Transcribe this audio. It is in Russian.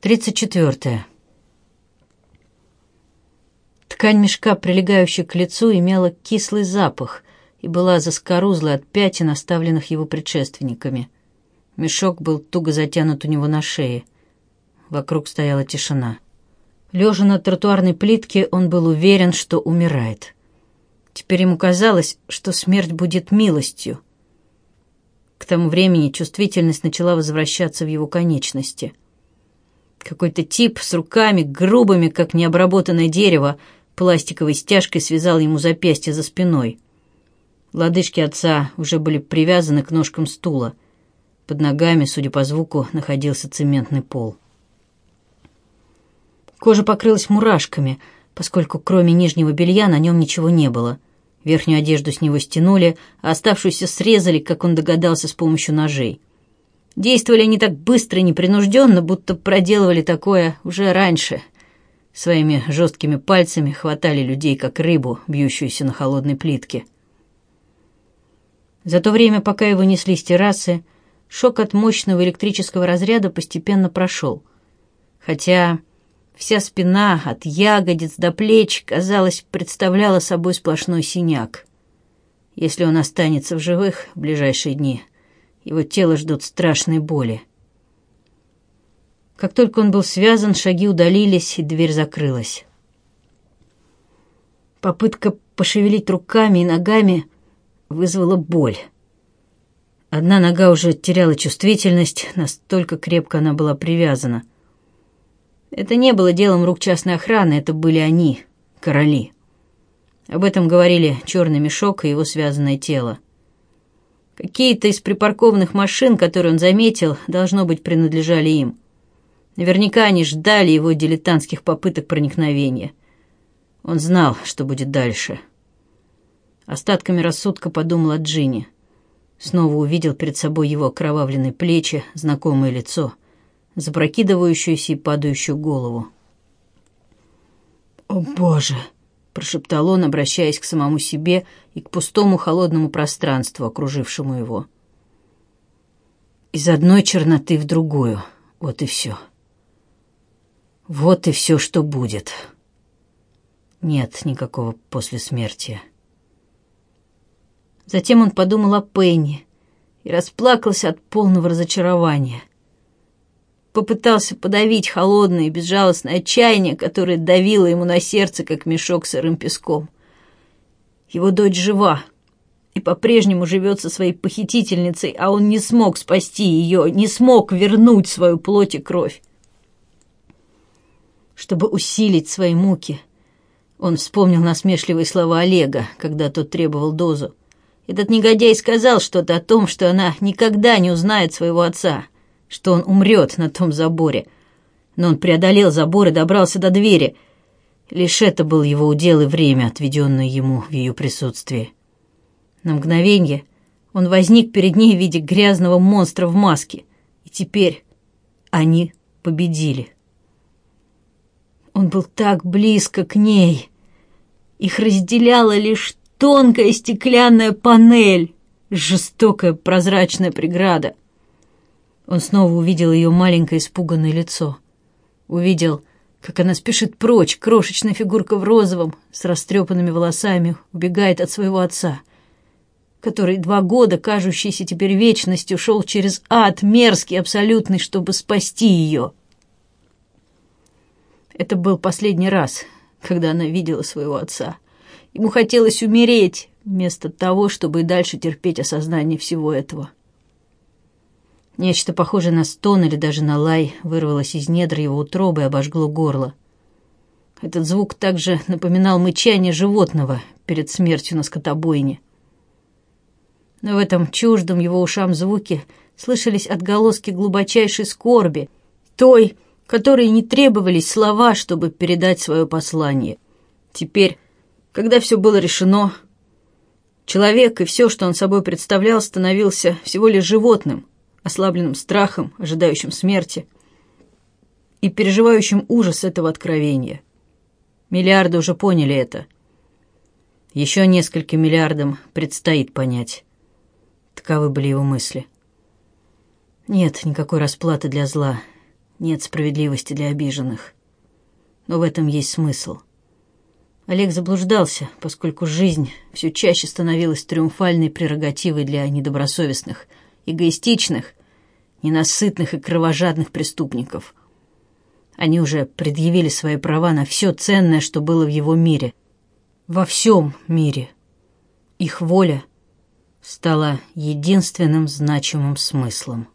34. Ткань мешка, прилегающая к лицу, имела кислый запах и была заскорузлой от пятен, оставленных его предшественниками. Мешок был туго затянут у него на шее. Вокруг стояла тишина. Лежа на тротуарной плитке, он был уверен, что умирает. Теперь ему казалось, что смерть будет милостью. К тому времени чувствительность начала возвращаться в его конечности — какой-то тип с руками, грубыми, как необработанное дерево, пластиковой стяжкой связал ему запястье за спиной. Лодыжки отца уже были привязаны к ножкам стула. Под ногами, судя по звуку, находился цементный пол. Кожа покрылась мурашками, поскольку кроме нижнего белья на нем ничего не было. Верхнюю одежду с него стянули, а оставшуюся срезали, как он догадался, с помощью ножей. Действовали они так быстро и непринужденно, будто проделывали такое уже раньше. Своими жесткими пальцами хватали людей, как рыбу, бьющуюся на холодной плитке. За то время, пока его несли с террасы, шок от мощного электрического разряда постепенно прошел. Хотя вся спина от ягодиц до плеч, казалось, представляла собой сплошной синяк. Если он останется в живых в ближайшие дни, его тело ждут страшной боли. Как только он был связан, шаги удалились, и дверь закрылась. Попытка пошевелить руками и ногами вызвала боль. Одна нога уже теряла чувствительность, настолько крепко она была привязана. Это не было делом рук частной охраны, это были они, короли. Об этом говорили черный мешок и его связанное тело. Какие-то из припаркованных машин, которые он заметил, должно быть, принадлежали им. Наверняка они ждали его дилетантских попыток проникновения. Он знал, что будет дальше. Остатками рассудка подумал о Джинни. Снова увидел перед собой его окровавленные плечи, знакомое лицо, запрокидывающуюся и падающую голову. «О, Боже!» прошептал он, обращаясь к самому себе и к пустому холодному пространству, окружившему его. Из одной черноты в другую. Вот и все. Вот и все, что будет. Нет никакого после смерти. Затем он подумал о Пенни и расплакался от полного разочарования попытался подавить холодное и безжалостное отчаяние, которое давило ему на сердце, как мешок сырым песком. Его дочь жива и по-прежнему живет со своей похитительницей, а он не смог спасти ее, не смог вернуть свою плоть и кровь. Чтобы усилить свои муки, он вспомнил насмешливые слова Олега, когда тот требовал дозу. Этот негодяй сказал что-то о том, что она никогда не узнает своего отца что он умрет на том заборе. Но он преодолел забор и добрался до двери. Лишь это был его удел и время, отведенное ему в ее присутствии. На мгновение он возник перед ней в виде грязного монстра в маске. И теперь они победили. Он был так близко к ней. Их разделяла лишь тонкая стеклянная панель, жестокая прозрачная преграда. Он снова увидел ее маленькое испуганное лицо. Увидел, как она спешит прочь, крошечная фигурка в розовом, с растрепанными волосами, убегает от своего отца, который два года, кажущийся теперь вечностью, шел через ад, мерзкий, абсолютный, чтобы спасти ее. Это был последний раз, когда она видела своего отца. Ему хотелось умереть, вместо того, чтобы и дальше терпеть осознание всего этого. Нечто похожее на стон или даже на лай вырвалось из недр его утробы и обожгло горло. Этот звук также напоминал мычание животного перед смертью на скотобойне. Но в этом чуждом его ушам звуке слышались отголоски глубочайшей скорби, той, которой не требовались слова, чтобы передать свое послание. Теперь, когда все было решено, человек и все, что он собой представлял, становился всего лишь животным, ослабленным страхом, ожидающим смерти и переживающим ужас этого откровения. Миллиарды уже поняли это. Еще нескольким миллиардам предстоит понять. Таковы были его мысли. Нет никакой расплаты для зла, нет справедливости для обиженных. Но в этом есть смысл. Олег заблуждался, поскольку жизнь все чаще становилась триумфальной прерогативой для недобросовестных – эгоистичных, ненасытных и кровожадных преступников. Они уже предъявили свои права на все ценное, что было в его мире. Во всем мире. Их воля стала единственным значимым смыслом.